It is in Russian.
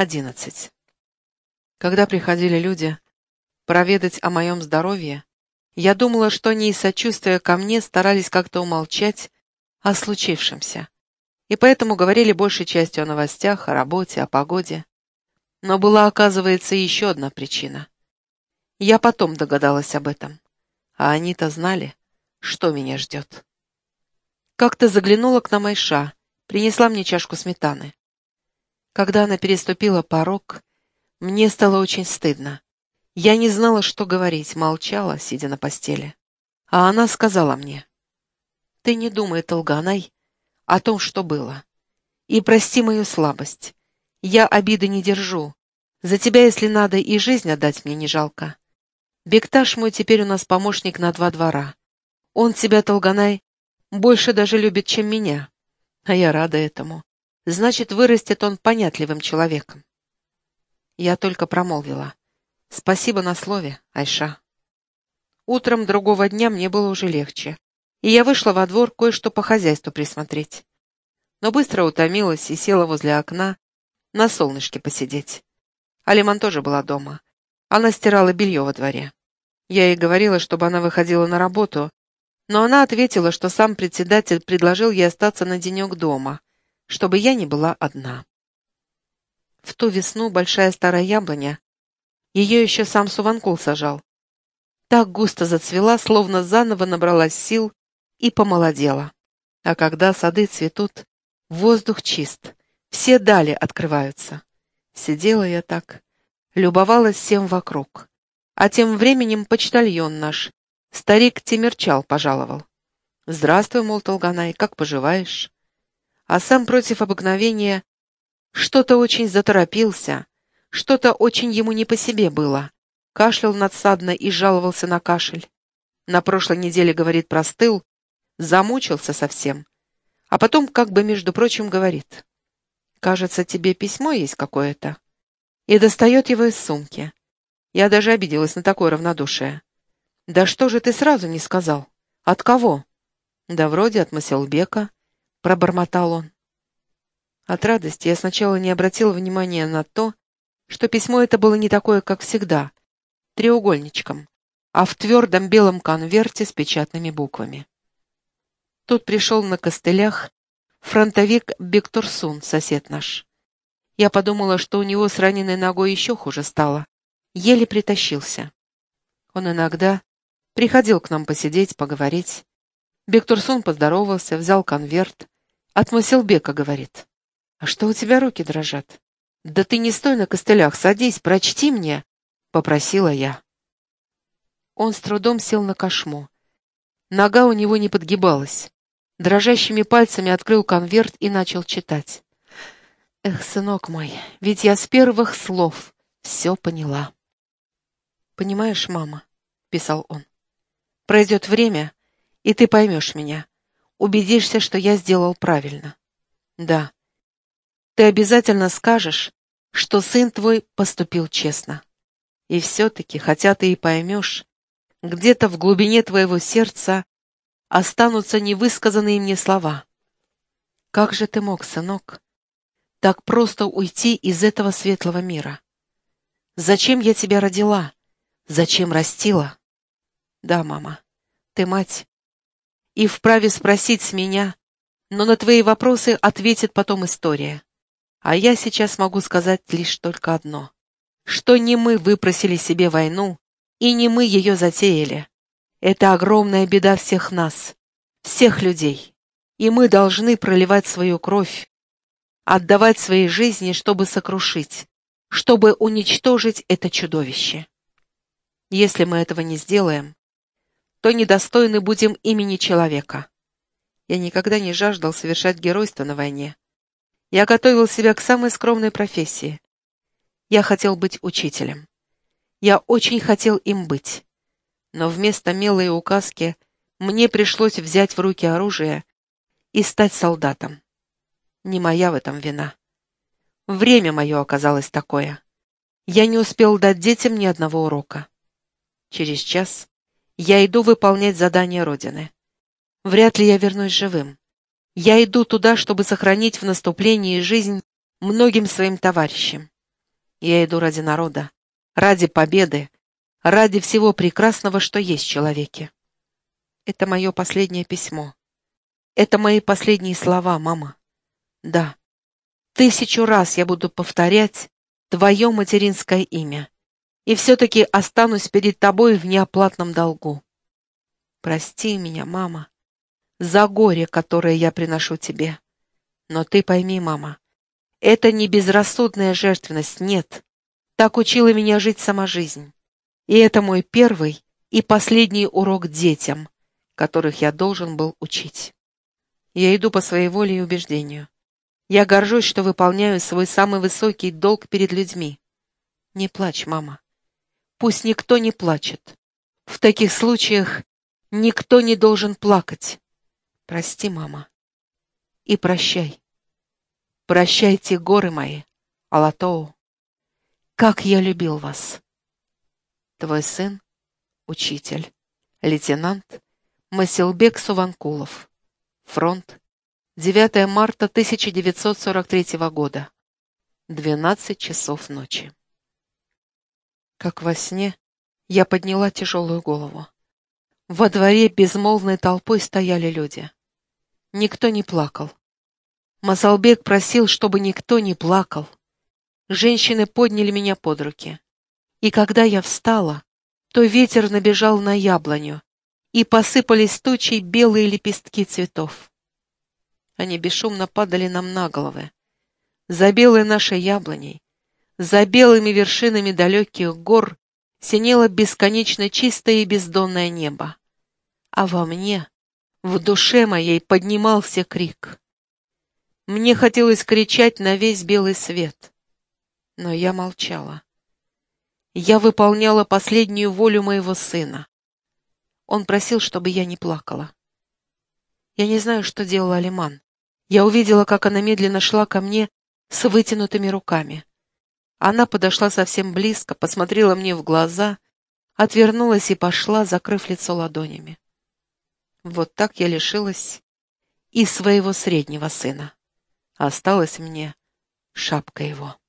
11. Когда приходили люди проведать о моем здоровье, я думала, что они из сочувствия ко мне старались как-то умолчать о случившемся, и поэтому говорили большей частью о новостях, о работе, о погоде. Но была, оказывается, еще одна причина. Я потом догадалась об этом, а они-то знали, что меня ждет. Как-то заглянула к нам Айша, принесла мне чашку сметаны. Когда она переступила порог, мне стало очень стыдно. Я не знала, что говорить, молчала, сидя на постели. А она сказала мне, «Ты не думай, Толганай, о том, что было. И прости мою слабость. Я обиды не держу. За тебя, если надо, и жизнь отдать мне не жалко. Бекташ мой теперь у нас помощник на два двора. Он тебя, Толганай, больше даже любит, чем меня. А я рада этому. Значит, вырастет он понятливым человеком. Я только промолвила. Спасибо на слове, Айша. Утром другого дня мне было уже легче, и я вышла во двор кое-что по хозяйству присмотреть. Но быстро утомилась и села возле окна на солнышке посидеть. Алиман тоже была дома. Она стирала белье во дворе. Я ей говорила, чтобы она выходила на работу, но она ответила, что сам председатель предложил ей остаться на денек дома, чтобы я не была одна. В ту весну большая старая яблоня, ее еще сам Суванкул сажал, так густо зацвела, словно заново набралась сил и помолодела. А когда сады цветут, воздух чист, все дали открываются. Сидела я так, любовалась всем вокруг. А тем временем почтальон наш, старик Тимирчал, пожаловал. «Здравствуй, мол, Толганай, как поживаешь?» А сам против обыкновения что-то очень заторопился, что-то очень ему не по себе было. Кашлял надсадно и жаловался на кашель. На прошлой неделе, говорит, простыл, замучился совсем. А потом, как бы, между прочим, говорит, «Кажется, тебе письмо есть какое-то». И достает его из сумки. Я даже обиделась на такое равнодушие. «Да что же ты сразу не сказал? От кого?» «Да вроде от Масилбека». — пробормотал он. От радости я сначала не обратила внимания на то, что письмо это было не такое, как всегда, треугольничком, а в твердом белом конверте с печатными буквами. Тут пришел на костылях фронтовик Бектурсун, сосед наш. Я подумала, что у него с раненой ногой еще хуже стало. Еле притащился. Он иногда приходил к нам посидеть, поговорить. Бектурсун поздоровался, взял конверт, от Масилбека, говорит. А что у тебя руки дрожат? Да ты не стой на костылях, садись, прочти мне, попросила я. Он с трудом сел на кошму. Нога у него не подгибалась. Дрожащими пальцами открыл конверт и начал читать. «Эх, сынок мой, ведь я с первых слов все поняла». «Понимаешь, мама», — писал он, — «пройдет время, и ты поймешь меня убедишься, что я сделал правильно. Да. Ты обязательно скажешь, что сын твой поступил честно. И все-таки, хотя ты и поймешь, где-то в глубине твоего сердца останутся невысказанные мне слова. Как же ты мог, сынок, так просто уйти из этого светлого мира? Зачем я тебя родила? Зачем растила? Да, мама, ты мать, и вправе спросить с меня, но на твои вопросы ответит потом история. А я сейчас могу сказать лишь только одно, что не мы выпросили себе войну, и не мы ее затеяли. Это огромная беда всех нас, всех людей, и мы должны проливать свою кровь, отдавать свои жизни, чтобы сокрушить, чтобы уничтожить это чудовище. Если мы этого не сделаем, то недостойны будем имени человека. Я никогда не жаждал совершать геройство на войне. Я готовил себя к самой скромной профессии. Я хотел быть учителем. Я очень хотел им быть. Но вместо милой указки мне пришлось взять в руки оружие и стать солдатом. Не моя в этом вина. Время мое оказалось такое. Я не успел дать детям ни одного урока. Через час я иду выполнять задание Родины. Вряд ли я вернусь живым. Я иду туда, чтобы сохранить в наступлении жизнь многим своим товарищам. Я иду ради народа, ради победы, ради всего прекрасного, что есть в человеке. Это мое последнее письмо. Это мои последние слова, мама. Да, тысячу раз я буду повторять твое материнское имя, и все-таки останусь перед тобой в неоплатном долгу. Прости меня, мама, за горе, которое я приношу тебе. Но ты пойми, мама, это не безрассудная жертвенность, нет. Так учила меня жить сама жизнь. И это мой первый и последний урок детям, которых я должен был учить. Я иду по своей воле и убеждению. Я горжусь, что выполняю свой самый высокий долг перед людьми. Не плачь, мама. Пусть никто не плачет. В таких случаях никто не должен плакать. Прости, мама. И прощай. Прощайте, горы мои, Алатоу. Как я любил вас. Твой сын, учитель, лейтенант Масилбек Суванкулов. Фронт. 9 марта 1943 года. 12 часов ночи. Как во сне, я подняла тяжелую голову. Во дворе безмолвной толпой стояли люди. Никто не плакал. Масалбек просил, чтобы никто не плакал. Женщины подняли меня под руки. И когда я встала, то ветер набежал на яблоню, и посыпались тучей белые лепестки цветов. Они бесшумно падали нам на головы. За белой нашей яблоней, за белыми вершинами далеких гор синело бесконечно чистое и бездонное небо. А во мне, в душе моей, поднимался крик. Мне хотелось кричать на весь белый свет, но я молчала. Я выполняла последнюю волю моего сына. Он просил, чтобы я не плакала. Я не знаю, что делала Алиман. Я увидела, как она медленно шла ко мне с вытянутыми руками. Она подошла совсем близко, посмотрела мне в глаза, отвернулась и пошла, закрыв лицо ладонями. Вот так я лишилась и своего среднего сына. Осталась мне шапка его.